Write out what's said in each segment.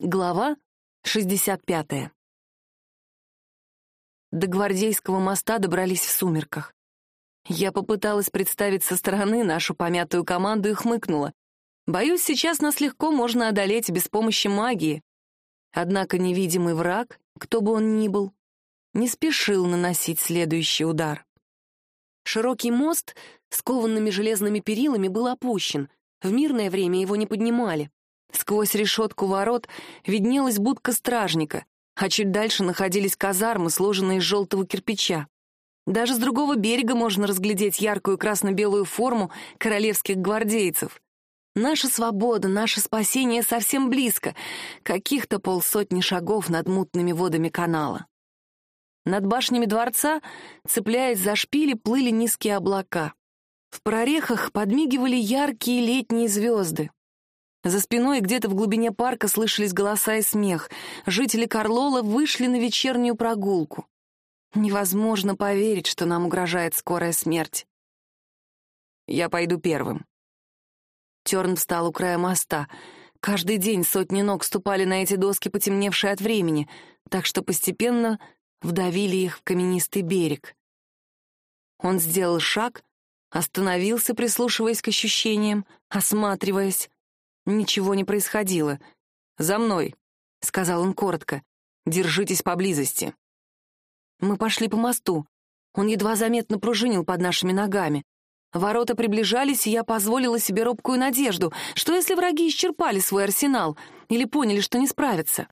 Глава 65. До Гвардейского моста добрались в сумерках. Я попыталась представить со стороны нашу помятую команду и хмыкнула. Боюсь, сейчас нас легко можно одолеть без помощи магии. Однако невидимый враг, кто бы он ни был, не спешил наносить следующий удар. Широкий мост с кованными железными перилами был опущен. В мирное время его не поднимали. Сквозь решетку ворот виднелась будка стражника, а чуть дальше находились казармы, сложенные из желтого кирпича. Даже с другого берега можно разглядеть яркую красно-белую форму королевских гвардейцев. Наша свобода, наше спасение совсем близко, каких-то полсотни шагов над мутными водами канала. Над башнями дворца, цепляясь за шпили, плыли низкие облака. В прорехах подмигивали яркие летние звезды. За спиной где-то в глубине парка слышались голоса и смех. Жители Карлола вышли на вечернюю прогулку. Невозможно поверить, что нам угрожает скорая смерть. «Я пойду первым». Терн встал у края моста. Каждый день сотни ног ступали на эти доски, потемневшие от времени, так что постепенно вдавили их в каменистый берег. Он сделал шаг, остановился, прислушиваясь к ощущениям, осматриваясь. Ничего не происходило. «За мной», — сказал он коротко. «Держитесь поблизости». Мы пошли по мосту. Он едва заметно пружинил под нашими ногами. Ворота приближались, и я позволила себе робкую надежду, что если враги исчерпали свой арсенал или поняли, что не справятся.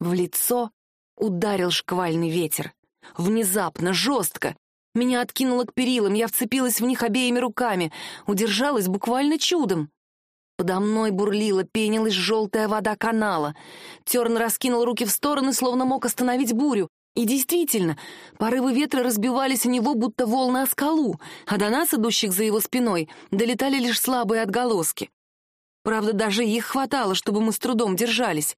В лицо ударил шквальный ветер. Внезапно, жестко. Меня откинуло к перилам, я вцепилась в них обеими руками, удержалась буквально чудом. Подо мной бурлила, пенилась желтая вода канала. Терн раскинул руки в стороны, словно мог остановить бурю. И действительно, порывы ветра разбивались у него, будто волны о скалу, а до нас, идущих за его спиной, долетали лишь слабые отголоски. Правда, даже их хватало, чтобы мы с трудом держались.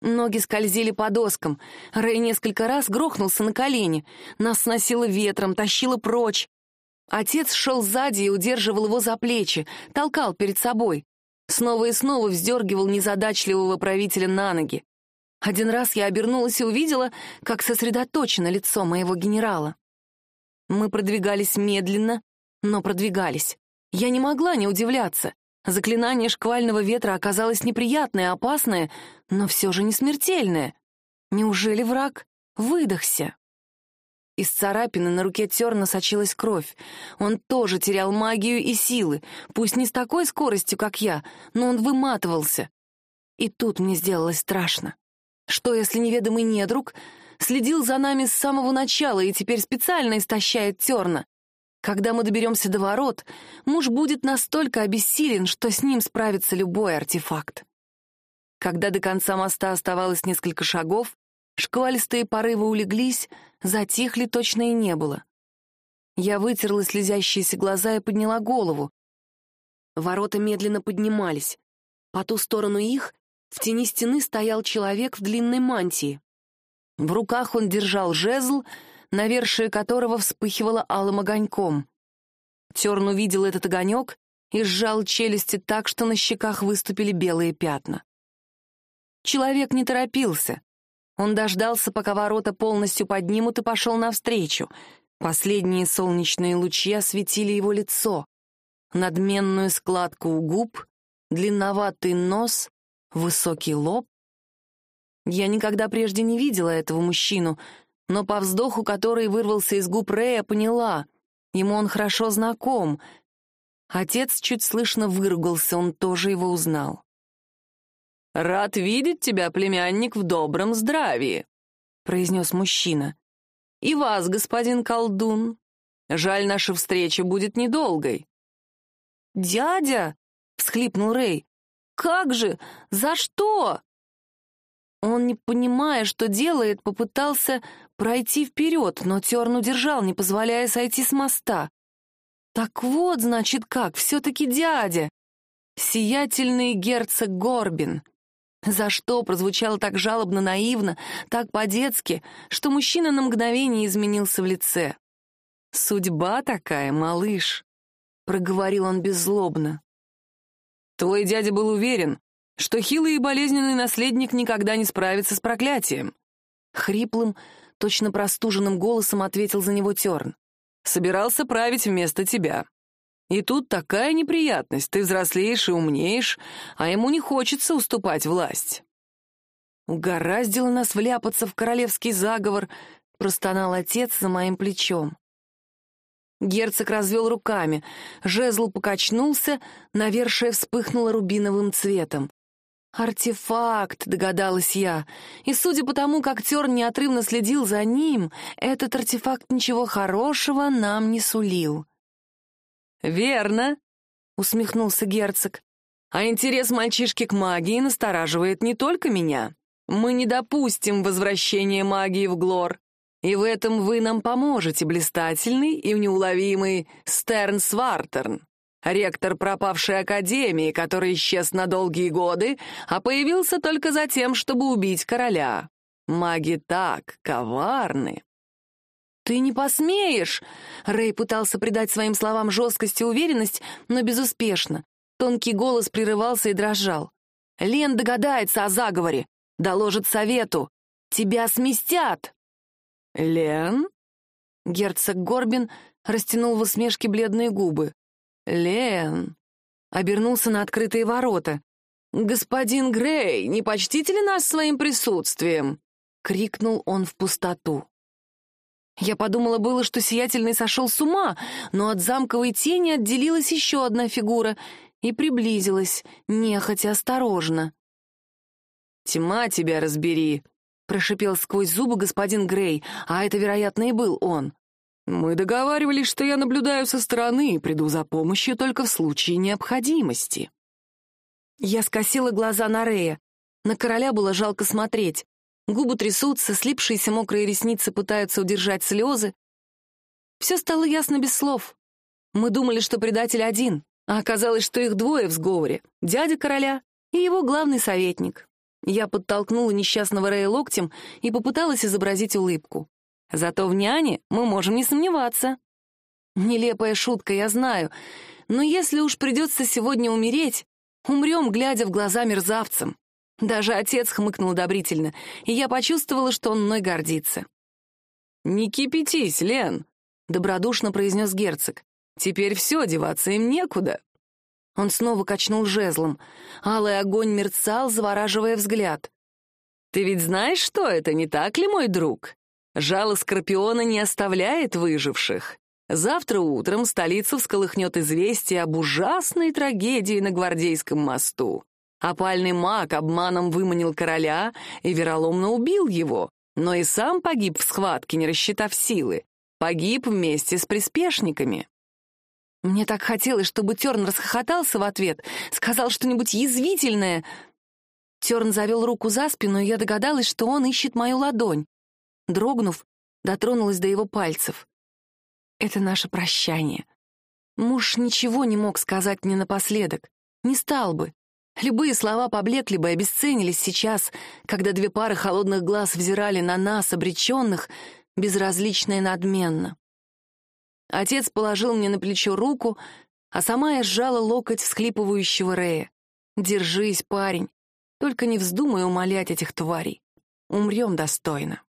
Ноги скользили по доскам. Рэй несколько раз грохнулся на колени. Нас сносило ветром, тащило прочь. Отец шел сзади и удерживал его за плечи, толкал перед собой. Снова и снова вздергивал незадачливого правителя на ноги. Один раз я обернулась и увидела, как сосредоточено лицо моего генерала. Мы продвигались медленно, но продвигались. Я не могла не удивляться. Заклинание шквального ветра оказалось неприятное, опасное, но все же не смертельное. Неужели враг выдохся? Из царапины на руке Терна сочилась кровь. Он тоже терял магию и силы, пусть не с такой скоростью, как я, но он выматывался. И тут мне сделалось страшно. Что, если неведомый недруг следил за нами с самого начала и теперь специально истощает Терна? Когда мы доберемся до ворот, муж будет настолько обессилен, что с ним справится любой артефакт. Когда до конца моста оставалось несколько шагов, Шквалистые порывы улеглись, затихли точно и не было. Я вытерла слезящиеся глаза и подняла голову. Ворота медленно поднимались. По ту сторону их в тени стены стоял человек в длинной мантии. В руках он держал жезл, навершие которого вспыхивало алым огоньком. Терн увидел этот огонек и сжал челюсти так, что на щеках выступили белые пятна. Человек не торопился. Он дождался, пока ворота полностью поднимут, и пошел навстречу. Последние солнечные лучи осветили его лицо. Надменную складку у губ, длинноватый нос, высокий лоб. Я никогда прежде не видела этого мужчину, но по вздоху, который вырвался из губ Рэя, поняла. Ему он хорошо знаком. Отец чуть слышно выругался, он тоже его узнал. «Рад видеть тебя, племянник, в добром здравии», — произнес мужчина. «И вас, господин колдун. Жаль, наша встреча будет недолгой». «Дядя!» — всхлипнул Рэй. «Как же? За что?» Он, не понимая, что делает, попытался пройти вперед, но Терн удержал, не позволяя сойти с моста. «Так вот, значит, как, все-таки дядя!» Сиятельный герцог Горбин. За что прозвучало так жалобно наивно, так по-детски, что мужчина на мгновение изменился в лице. «Судьба такая, малыш», — проговорил он беззлобно. «Твой дядя был уверен, что хилый и болезненный наследник никогда не справится с проклятием. Хриплым, точно простуженным голосом ответил за него Терн. Собирался править вместо тебя. И тут такая неприятность, ты взрослеешь и умнеешь, а ему не хочется уступать власть. Угораздило нас вляпаться в королевский заговор, простонал отец за моим плечом. Герцог развел руками. Жезл покачнулся, навершие вспыхнуло рубиновым цветом. «Артефакт», — догадалась я. И судя по тому, как Терн неотрывно следил за ним, этот артефакт ничего хорошего нам не сулил. «Верно», — усмехнулся герцог. «А интерес мальчишки к магии настораживает не только меня. Мы не допустим возвращения магии в Глор. И в этом вы нам поможете, блистательный и неуловимый Стерн Свартерн, ректор пропавшей академии, который исчез на долгие годы, а появился только за тем, чтобы убить короля. Маги так коварны. «Ты не посмеешь!» Рэй пытался придать своим словам жесткость и уверенность, но безуспешно. Тонкий голос прерывался и дрожал. «Лен догадается о заговоре, доложит совету. Тебя сместят!» «Лен?» Герцог Горбин растянул в усмешке бледные губы. «Лен!» Обернулся на открытые ворота. «Господин Грей, не почтите ли нас своим присутствием?» — крикнул он в пустоту. Я подумала было, что Сиятельный сошел с ума, но от замковой тени отделилась еще одна фигура и приблизилась, нехотя осторожно. «Тьма тебя разбери!» прошипел сквозь зубы господин Грей, а это, вероятно, и был он. Мы договаривались, что я наблюдаю со стороны и приду за помощью только в случае необходимости. Я скосила глаза на Рея. На короля было жалко смотреть. Губы трясутся, слипшиеся мокрые ресницы пытаются удержать слезы. Все стало ясно без слов. Мы думали, что предатель один, а оказалось, что их двое в сговоре — дядя короля и его главный советник. Я подтолкнула несчастного Рэя локтем и попыталась изобразить улыбку. Зато в няне мы можем не сомневаться. Нелепая шутка, я знаю, но если уж придется сегодня умереть, умрем, глядя в глаза мерзавцам. Даже отец хмыкнул одобрительно, и я почувствовала, что он мной гордится. «Не кипятись, Лен», — добродушно произнес герцог. «Теперь все, деваться им некуда». Он снова качнул жезлом. Алый огонь мерцал, завораживая взгляд. «Ты ведь знаешь, что это, не так ли, мой друг? Жало Скорпиона не оставляет выживших. Завтра утром столицу всколыхнет известие об ужасной трагедии на Гвардейском мосту. Опальный маг обманом выманил короля и вероломно убил его, но и сам погиб в схватке, не рассчитав силы. Погиб вместе с приспешниками. Мне так хотелось, чтобы Терн расхохотался в ответ, сказал что-нибудь язвительное. Терн завел руку за спину, и я догадалась, что он ищет мою ладонь. Дрогнув, дотронулась до его пальцев. Это наше прощание. Муж ничего не мог сказать мне напоследок. Не стал бы. Любые слова поблекли бы, обесценились сейчас, когда две пары холодных глаз взирали на нас, обреченных, безразлично и надменно. Отец положил мне на плечо руку, а сама я сжала локоть всхлипывающего Рея. «Держись, парень, только не вздумай умолять этих тварей. Умрем достойно».